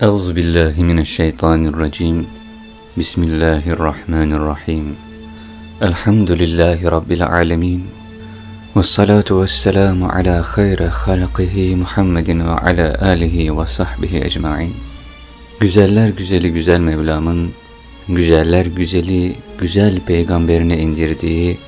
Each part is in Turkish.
Euzu billahi mineşşeytanirracim. Bismillahirrahmanirrahim. Elhamdülillahi rabbil alamin. Ves salatu vesselamu ala hayri halqihi Muhammedin ve ala alihi ve sahbihi ecmaîn. Güzeller güzeli güzel Mevlam'ın güzeller güzeli güzel peygamberine indirdiği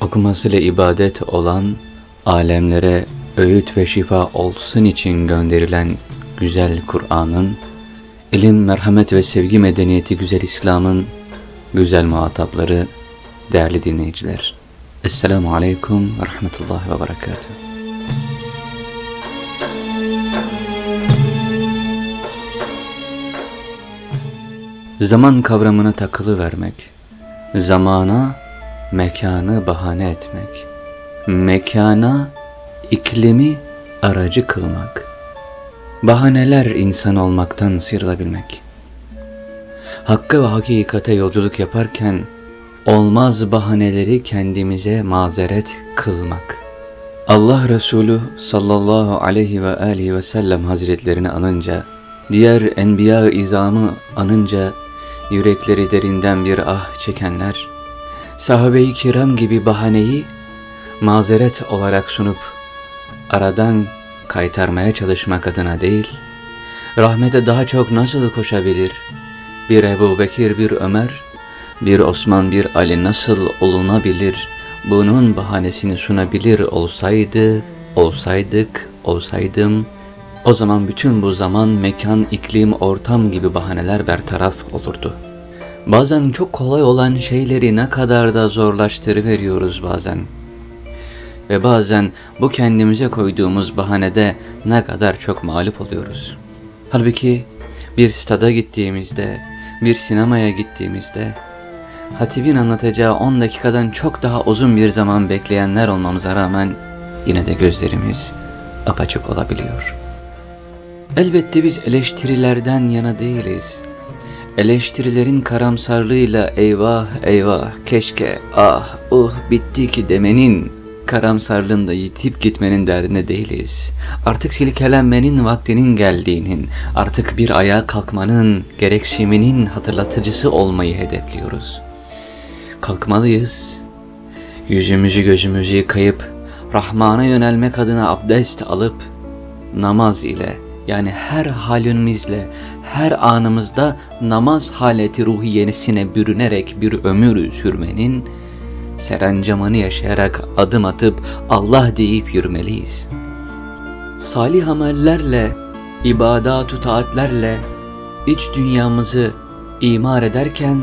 okumasıyla ibadet olan alemlere öğüt ve şifa olsun için gönderilen güzel Kur'an'ın, ilim, merhamet ve sevgi medeniyeti güzel İslam'ın güzel muhatapları, değerli dinleyiciler. Esselamu Aleyküm ve Rahmetullahi ve Berekatuhu. Zaman kavramına takılı vermek, zamana, mekanı bahane etmek, mekana, iklimi aracı kılmak, Bahaneler insan olmaktan sıyrılabilmek. Hakkı ve hakikate yolculuk yaparken olmaz bahaneleri kendimize mazeret kılmak. Allah Resulü sallallahu aleyhi ve aleyhi ve sellem hazretlerini anınca, diğer enbiya izamı anınca yürekleri derinden bir ah çekenler, sahabe-i kiram gibi bahaneyi mazeret olarak sunup aradan kaytarmaya çalışmak adına değil, rahmete daha çok nasıl koşabilir? Bir Ebu Bekir, bir Ömer, bir Osman, bir Ali nasıl olunabilir? Bunun bahanesini sunabilir olsaydı, olsaydık, olsaydım, o zaman bütün bu zaman, mekan, iklim, ortam gibi bahaneler bertaraf olurdu. Bazen çok kolay olan şeyleri ne kadar da zorlaştırıveriyoruz bazen. Ve bazen bu kendimize koyduğumuz bahanede ne kadar çok mağlup oluyoruz. Halbuki bir stada gittiğimizde, bir sinemaya gittiğimizde, hatibin anlatacağı 10 dakikadan çok daha uzun bir zaman bekleyenler olmamıza rağmen yine de gözlerimiz apaçık olabiliyor. Elbette biz eleştirilerden yana değiliz. Eleştirilerin karamsarlığıyla eyvah eyvah keşke ah uh bitti ki demenin karamsarlığında yitip gitmenin derdine değiliz. Artık silkelenmenin vaktinin geldiğinin, artık bir ayağa kalkmanın, gereksiniminin hatırlatıcısı olmayı hedefliyoruz. Kalkmalıyız. Yüzümüzü gözümüzü yıkayıp, Rahman'a yönelmek adına abdest alıp, namaz ile, yani her halimizle, her anımızda namaz haleti ruhiyenisine bürünerek bir ömür sürmenin, serencamını yaşayarak adım atıp Allah deyip yürümeliyiz. Salih amellerle, ibadat taatlerle iç dünyamızı imar ederken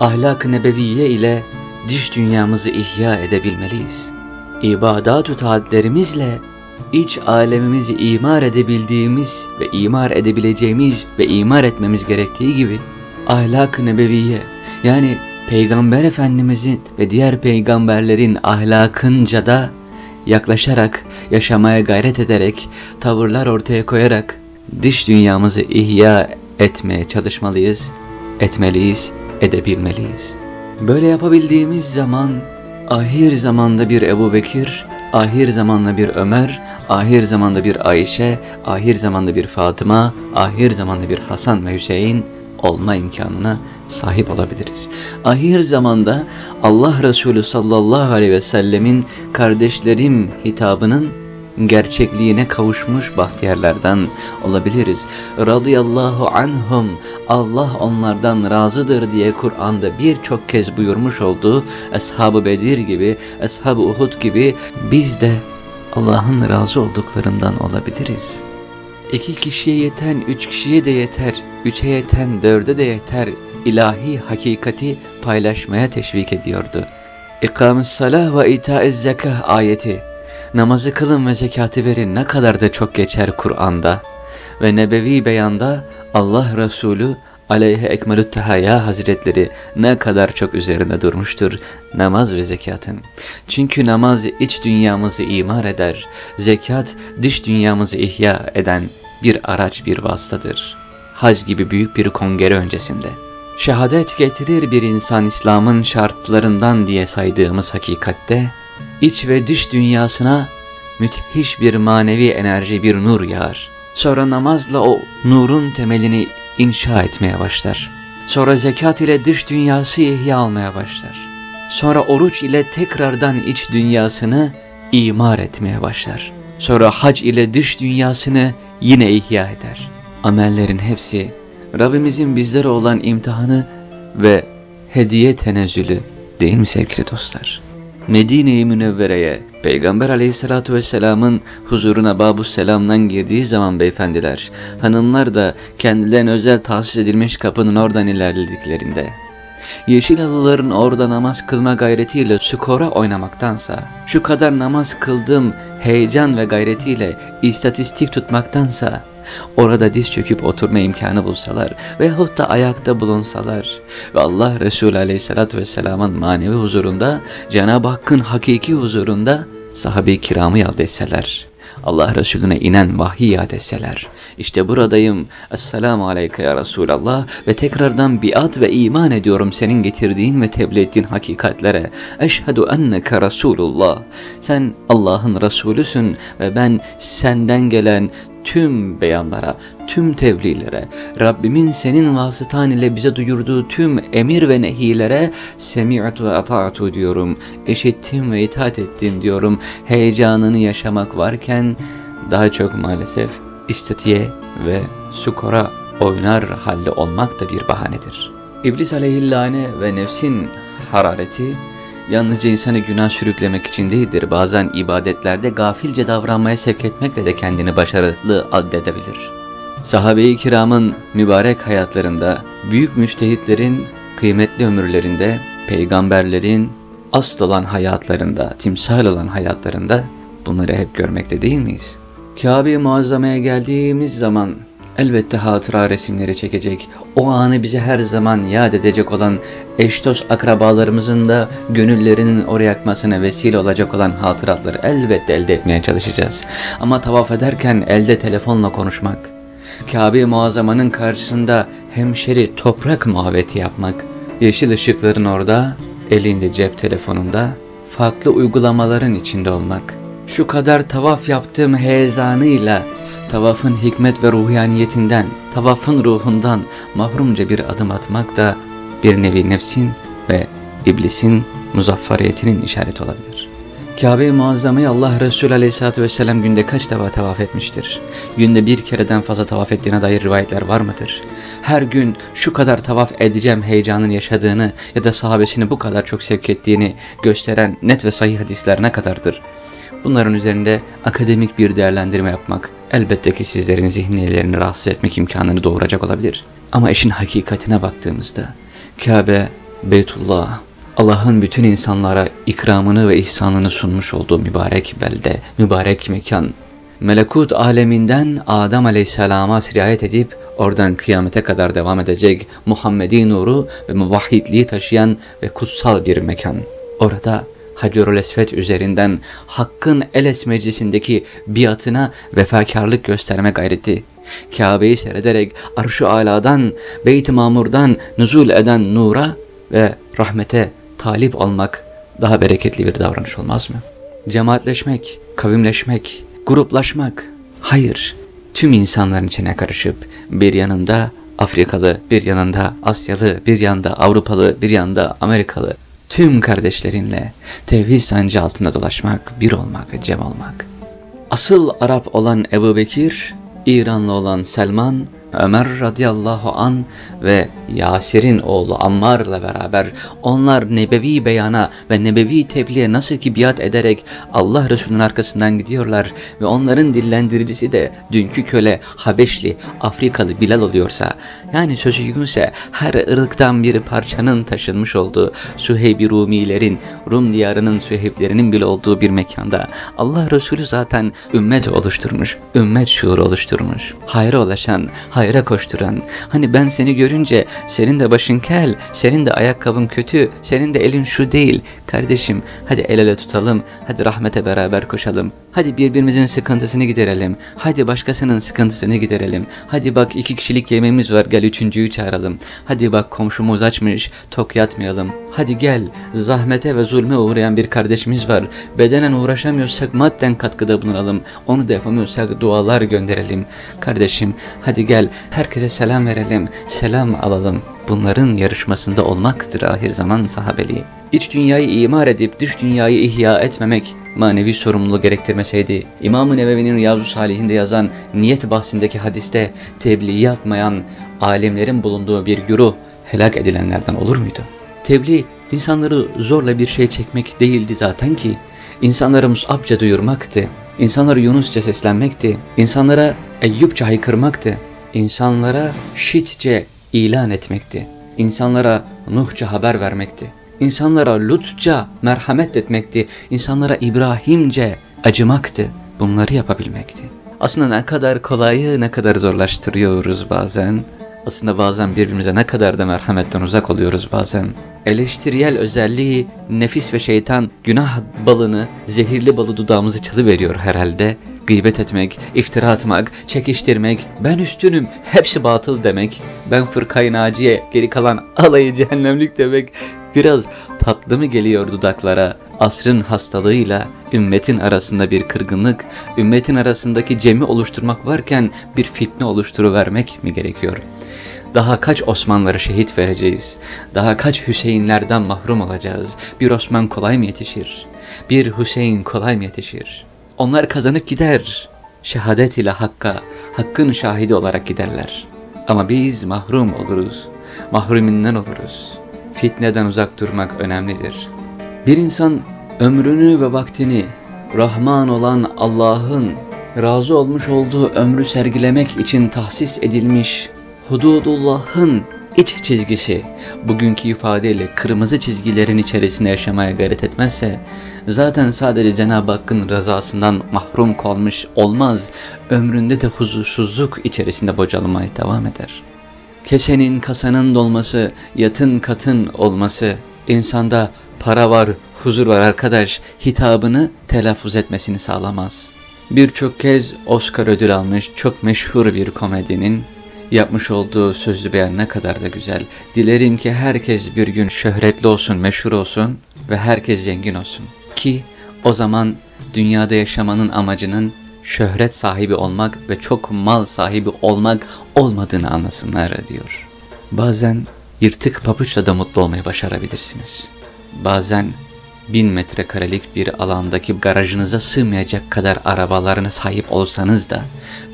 ahlak-ı nebeviye ile dış dünyamızı ihya edebilmeliyiz. ibadat taatlerimizle iç alemimizi imar edebildiğimiz ve imar edebileceğimiz ve imar etmemiz gerektiği gibi ahlak-ı nebeviye yani Peygamber Efendimizin ve diğer peygamberlerin ahlakınca da yaklaşarak, yaşamaya gayret ederek, tavırlar ortaya koyarak dış dünyamızı ihya etmeye çalışmalıyız, etmeliyiz, edebilmeliyiz. Böyle yapabildiğimiz zaman ahir zamanda bir Ebu Bekir, ahir zamanda bir Ömer, ahir zamanda bir Ayşe, ahir zamanda bir Fatıma, ahir zamanda bir Hasan ve Hüseyin, olma imkanına sahip olabiliriz. Ahir zamanda Allah Resulü sallallahu aleyhi ve sellemin kardeşlerim hitabının gerçekliğine kavuşmuş bahtiyarlardan olabiliriz. Radıyallahu anhum Allah onlardan razıdır diye Kur'an'da birçok kez buyurmuş olduğu Ashab-ı Bedir gibi, Ashab-ı Uhud gibi biz de Allah'ın razı olduklarından olabiliriz. İki kişiye yeten üç kişiye de yeter, üçe yeten dörde de yeter ilahi hakikati paylaşmaya teşvik ediyordu. İkam-ı salah ve ita-i zekah ayeti namazı kılın ve zekatı verin ne kadar da çok geçer Kur'an'da ve nebevi beyanda Allah Resulü aleyhe ekmelü tehaya hazretleri ne kadar çok üzerinde durmuştur namaz ve zekatın. Çünkü namaz iç dünyamızı imar eder, zekat dış dünyamızı ihya eden bir araç bir vasıtadır. Hac gibi büyük bir kongre öncesinde. Şehadet getirir bir insan İslam'ın şartlarından diye saydığımız hakikatte, iç ve dış dünyasına müthiş bir manevi enerji bir nur yağar. Sonra namazla o nurun temelini inşa etmeye başlar. Sonra zekat ile dış dünyası ihya almaya başlar. Sonra oruç ile tekrardan iç dünyasını imar etmeye başlar. Sonra hac ile dış dünyasını yine ihya eder. Amellerin hepsi Rabbimizin bizlere olan imtihanı ve hediye tenezzülü değil mi sevgili dostlar? Medine-i Münevvere'ye Peygamber aleyhissalatu vesselamın huzuruna babu selamdan girdiği zaman beyefendiler, hanımlar da kendilerine özel tahsis edilmiş kapının oradan ilerlediklerinde, yeşil halıların orada namaz kılma gayretiyle skora oynamaktansa, şu kadar namaz kıldım heyecan ve gayretiyle istatistik tutmaktansa, orada diz çöküp oturma imkanı bulsalar veyahut da ayakta bulunsalar ve Allah Resulü Aleyhisselatü Vesselam'ın manevi huzurunda, Cenab-ı Hakk'ın hakiki huzurunda sahabe-i kiramı yad etseler, Allah Resulüne inen vahiy yad etseler, işte buradayım, Esselamu Aleyke ya Resulallah ve tekrardan biat ve iman ediyorum senin getirdiğin ve tebliğ ettiğin hakikatlere. Eşhedü enneke Resulullah. Sen Allah'ın Resulüsün ve ben senden gelen tüm beyanlara, tüm tebliğlere, Rabbimin senin vasıtan ile bize duyurduğu tüm emir ve nehilere semi'tu ve ata'tu diyorum. Eşittim ve itaat ettim diyorum. Heyecanını yaşamak varken daha çok maalesef istatiye ve skora oynar halde olmak da bir bahanedir. İblis aleyhillâne ve nefsin harareti yalnızca insanı günah sürüklemek için değildir. Bazen ibadetlerde gafilce davranmaya sevk etmekle de kendini başarılı addedebilir. Sahabe-i kiramın mübarek hayatlarında, büyük müştehitlerin kıymetli ömürlerinde, peygamberlerin asıl olan hayatlarında, timsal olan hayatlarında bunları hep görmekte değil miyiz? Kabe-i Muazzama'ya geldiğimiz zaman elbette hatıra resimleri çekecek, o anı bize her zaman yad edecek olan eş dost akrabalarımızın da gönüllerinin oraya akmasına vesile olacak olan hatıratları elbette elde etmeye çalışacağız. Ama tavaf ederken elde telefonla konuşmak, Kabe-i Muazzama'nın karşısında hemşeri toprak muhabbeti yapmak, yeşil ışıkların orada, elinde cep telefonunda, farklı uygulamaların içinde olmak, şu kadar tavaf yaptığım heyezanıyla tavafın hikmet ve ruhaniyetinden, tavafın ruhundan mahrumca bir adım atmak da bir nevi nefsin ve iblisin muzaffariyetinin işareti olabilir. Kabe-i Muazzama'yı Allah Resulü Aleyhisselatü Vesselam günde kaç defa tavaf etmiştir? Günde bir kereden fazla tavaf ettiğine dair rivayetler var mıdır? Her gün şu kadar tavaf edeceğim heyecanın yaşadığını ya da sahabesini bu kadar çok sevk ettiğini gösteren net ve sahih hadisler ne kadardır? Bunların üzerinde akademik bir değerlendirme yapmak elbette ki sizlerin zihniyelerini rahatsız etmek imkanını doğuracak olabilir. Ama işin hakikatine baktığımızda Kabe, Beytullah, Allah'ın bütün insanlara ikramını ve ihsanını sunmuş olduğu mübarek belde, mübarek mekan, melekut aleminden Adem Aleyhisselam'a sirayet edip oradan kıyamete kadar devam edecek Muhammedi nuru ve muvahhidliği taşıyan ve kutsal bir mekan. Orada Hacerül Esved üzerinden Hakk'ın Eles meclisindeki biatına vefakarlık gösterme gayreti, Kabe'yi seyrederek arş-ı aladan, Beyt-i Mamur'dan nüzul eden nura ve rahmete talip olmak daha bereketli bir davranış olmaz mı? Cemaatleşmek, kavimleşmek, gruplaşmak, hayır, tüm insanların içine karışıp bir yanında Afrikalı, bir yanında Asyalı, bir yanda Avrupalı, bir yanda Amerikalı, tüm kardeşlerinle tevhid sancı altında dolaşmak, bir olmak, cem olmak. Asıl Arap olan Ebu Bekir, İranlı olan Selman, Ömer radıyallahu an ve Yasir'in oğlu Ammar'la beraber onlar nebevi beyana ve nebevi tebliğe nasıl ki biat ederek Allah Resulü'nün arkasından gidiyorlar ve onların dillendiricisi de dünkü köle Habeşli, Afrikalı Bilal oluyorsa yani sözü yükünse her ırktan bir parçanın taşınmış olduğu Süheyb-i Rumilerin, Rum diyarının Süheyblerinin bile olduğu bir mekanda Allah Resulü zaten ümmet oluşturmuş, ümmet şuuru oluşturmuş. Hayra ulaşan, hayra koşturan, hani ben seni görünce senin de başın kel, senin de ayakkabın kötü, senin de elin şu değil. Kardeşim hadi el ele tutalım, hadi rahmete beraber koşalım. Hadi birbirimizin sıkıntısını giderelim. Hadi başkasının sıkıntısını giderelim. Hadi bak iki kişilik yemeğimiz var gel üçüncüyü çağıralım. Hadi bak komşumuz açmış tok yatmayalım. Hadi gel zahmete ve zulme uğrayan bir kardeşimiz var. Bedenen uğraşamıyorsak madden katkıda bulunalım. Onu da yapamıyorsak dualar gönderelim. Kardeşim hadi gel herkese selam verelim. Selam alalım. Bunların yarışmasında olmaktır ahir zaman sahabeliği. İç dünyayı imar edip dış dünyayı ihya etmemek manevi sorumluluğu gerektirmeseydi, İmam-ı Nevevi'nin Riyazu Salihinde yazan niyet bahsindeki hadiste tebliğ yapmayan alimlerin bulunduğu bir güruh helak edilenlerden olur muydu? Tebliğ insanları zorla bir şey çekmek değildi zaten ki, insanları Mus'abca duyurmaktı, insanlara Yunusça seslenmekti, insanlara Eyyubça haykırmaktı, insanlara Şitçe ilan etmekti, insanlara Nuhça haber vermekti, insanlara Lutça merhamet etmekti, insanlara İbrahimce acımaktı, bunları yapabilmekti. Aslında ne kadar kolayı ne kadar zorlaştırıyoruz bazen. Aslında bazen birbirimize ne kadar da merhametten uzak oluyoruz bazen. Eleştiriyel özelliği nefis ve şeytan günah balını, zehirli balı dudağımızı çalıveriyor herhalde. Gıybet etmek, iftira atmak, çekiştirmek, ben üstünüm, hepsi batıl demek, ben fırkayı naciye, geri kalan alayı cehennemlik demek, biraz tatlı mı geliyor dudaklara, asrın hastalığıyla ümmetin arasında bir kırgınlık, ümmetin arasındaki cemi oluşturmak varken bir fitne oluşturuvermek mi gerekiyor? Daha kaç Osmanlıları şehit vereceğiz? Daha kaç Hüseyinlerden mahrum olacağız? Bir Osman kolay mı yetişir? Bir Hüseyin kolay mı yetişir? Onlar kazanıp gider. Şehadet ile Hakk'a, Hakk'ın şahidi olarak giderler. Ama biz mahrum oluruz. Mahruminden oluruz. Fitneden uzak durmak önemlidir. Bir insan ömrünü ve vaktini Rahman olan Allah'ın razı olmuş olduğu ömrü sergilemek için tahsis edilmiş hududullah'ın iç çizgisi bugünkü ifadeyle kırmızı çizgilerin içerisinde yaşamaya gayret etmezse zaten sadece Cenab-ı Hakk'ın rızasından mahrum kalmış olmaz ömründe de huzursuzluk içerisinde bocalmaya devam eder. Kesenin kasanın dolması, yatın katın olması insanda para var, huzur var arkadaş hitabını telaffuz etmesini sağlamaz. Birçok kez Oscar ödül almış çok meşhur bir komedinin yapmış olduğu sözlü beyan ne kadar da güzel. Dilerim ki herkes bir gün şöhretli olsun, meşhur olsun ve herkes zengin olsun. Ki o zaman dünyada yaşamanın amacının şöhret sahibi olmak ve çok mal sahibi olmak olmadığını anlasınlar diyor. Bazen yırtık papuçla da mutlu olmayı başarabilirsiniz. Bazen bin metrekarelik bir alandaki garajınıza sığmayacak kadar arabalarına sahip olsanız da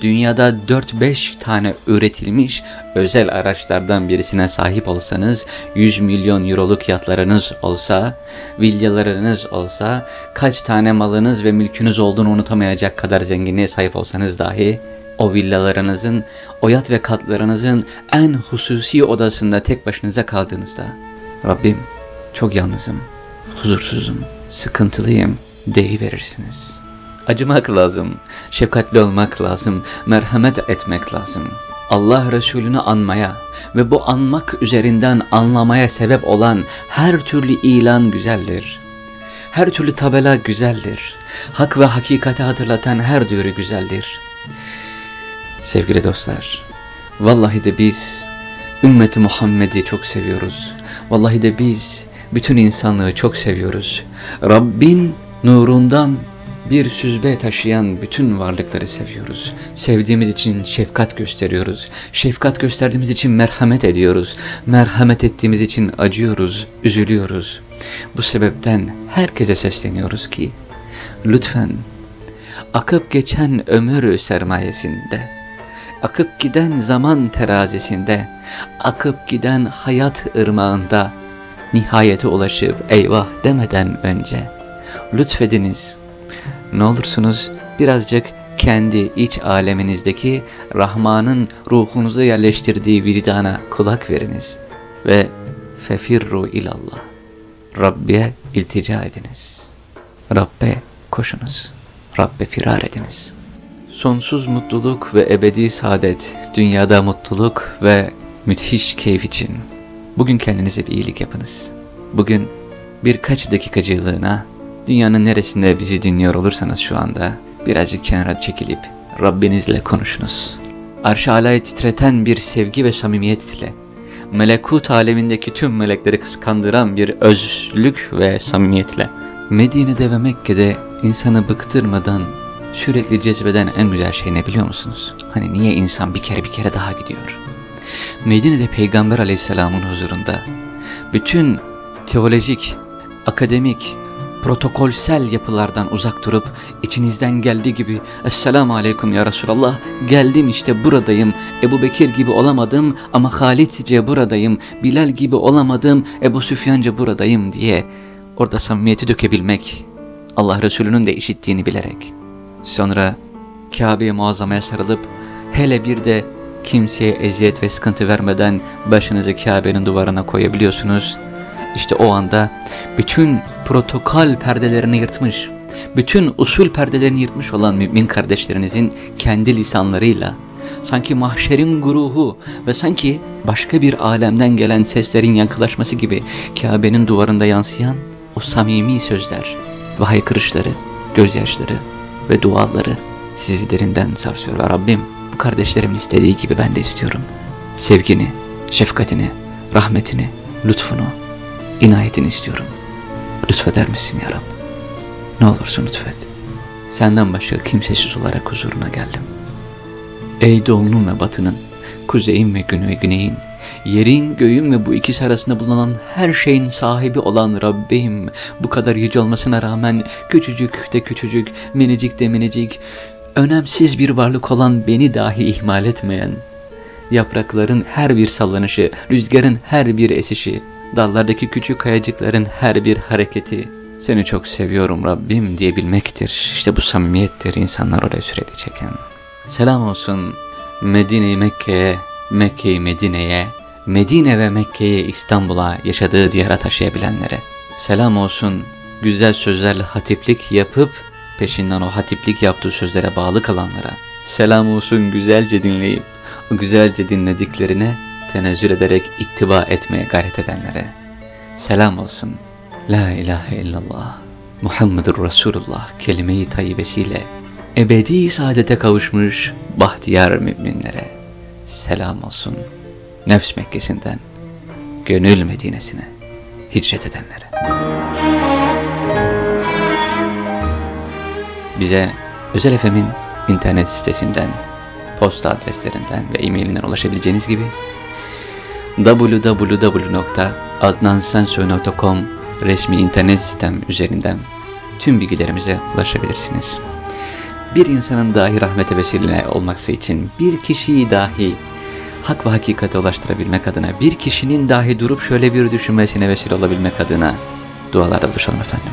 dünyada 4-5 tane üretilmiş özel araçlardan birisine sahip olsanız 100 milyon euroluk yatlarınız olsa, villalarınız olsa, kaç tane malınız ve mülkünüz olduğunu unutamayacak kadar zenginliğe sahip olsanız dahi o villalarınızın, o yat ve katlarınızın en hususi odasında tek başınıza kaldığınızda Rabbim çok yalnızım huzursuzum, sıkıntılıyım verirsiniz. Acımak lazım, şefkatli olmak lazım, merhamet etmek lazım. Allah Resulü'nü anmaya ve bu anmak üzerinden anlamaya sebep olan her türlü ilan güzeldir. Her türlü tabela güzeldir. Hak ve hakikati hatırlatan her duyuru güzeldir. Sevgili dostlar, vallahi de biz ümmeti Muhammed'i çok seviyoruz. Vallahi de biz bütün insanlığı çok seviyoruz. Rabbin nurundan bir süzbe taşıyan bütün varlıkları seviyoruz. Sevdiğimiz için şefkat gösteriyoruz. Şefkat gösterdiğimiz için merhamet ediyoruz. Merhamet ettiğimiz için acıyoruz, üzülüyoruz. Bu sebepten herkese sesleniyoruz ki, lütfen akıp geçen ömür sermayesinde, akıp giden zaman terazisinde, akıp giden hayat ırmağında, nihayete ulaşıp eyvah demeden önce lütfediniz. Ne olursunuz birazcık kendi iç aleminizdeki Rahman'ın ruhunuza yerleştirdiği vicdana kulak veriniz ve fefirru ilallah. Rabbe iltica ediniz. Rabbe koşunuz. Rabbe firar ediniz. sonsuz mutluluk ve ebedi saadet, dünyada mutluluk ve müthiş keyif için bugün kendinize bir iyilik yapınız. Bugün birkaç dakikacılığına dünyanın neresinde bizi dinliyor olursanız şu anda birazcık kenara çekilip Rabbinizle konuşunuz. Arş-ı alaya titreten bir sevgi ve samimiyet ile melekut alemindeki tüm melekleri kıskandıran bir özlük ve samimiyetle Medine'de ve Mekke'de insanı bıktırmadan sürekli cezbeden en güzel şey ne biliyor musunuz? Hani niye insan bir kere bir kere daha gidiyor? Medine'de Peygamber aleyhisselamın huzurunda bütün teolojik, akademik, protokolsel yapılardan uzak durup içinizden geldiği gibi Esselamu Aleyküm ya Resulallah geldim işte buradayım. Ebu Bekir gibi olamadım ama Halitce buradayım. Bilal gibi olamadım Ebu Süfyanca buradayım. diye orada samimiyeti dökebilmek Allah Resulü'nün de işittiğini bilerek. Sonra Kabe'ye muazzamaya sarılıp hele bir de kimseye eziyet ve sıkıntı vermeden başınızı Kabe'nin duvarına koyabiliyorsunuz işte o anda bütün protokol perdelerini yırtmış, bütün usul perdelerini yırtmış olan mümin kardeşlerinizin kendi lisanlarıyla, sanki mahşerin guruhu ve sanki başka bir alemden gelen seslerin yankılaşması gibi Kabe'nin duvarında yansıyan o samimi sözler ve haykırışları, gözyaşları ve duaları sizi derinden sarsıyor. Rabbim kardeşlerimin istediği gibi ben de istiyorum. Sevgini, şefkatini, rahmetini, lütfunu, inayetini istiyorum. Lütfeder misin ya Rab? Ne olursun lütfet. Senden başka kimsesiz olarak huzuruna geldim. Ey doğunun ve batının, kuzeyin ve günü ve güneyin, yerin, göğün ve bu ikisi arasında bulunan her şeyin sahibi olan Rabbim, bu kadar yüce olmasına rağmen küçücük de küçücük, minicik de minicik, önemsiz bir varlık olan beni dahi ihmal etmeyen, yaprakların her bir sallanışı, rüzgarın her bir esişi, dallardaki küçük kayacıkların her bir hareketi seni çok seviyorum Rabbim diyebilmektir. İşte bu samimiyettir insanlar oraya süreli çeken. Selam olsun Medine-i Mekke'ye, Mekke-i Medine'ye, Medine ve Mekke'yi İstanbul'a yaşadığı diyara taşıyabilenlere. Selam olsun güzel sözlerle hatiplik yapıp peşinden o hatiplik yaptığı sözlere bağlı kalanlara. Selam olsun güzelce dinleyip güzelce dinlediklerine tenezzül ederek ittiba etmeye gayret edenlere selam olsun. La ilahe illallah, Muhammedur Resulullah kelime-i tayyibesiyle ebedi saadete kavuşmuş bahtiyar müminlere selam olsun. Nefs Mekkesi'nden gönül Medine'sine hicret edenlere. Bize Özel Efem'in internet sitesinden, posta adreslerinden ve e-mailinden ulaşabileceğiniz gibi www.adnansensoy.com resmi internet sistem üzerinden tüm bilgilerimize ulaşabilirsiniz. Bir insanın dahi rahmete vesile olması için bir kişiyi dahi hak ve hakikate ulaştırabilmek adına bir kişinin dahi durup şöyle bir düşünmesine vesile olabilmek adına dualarda buluşalım efendim.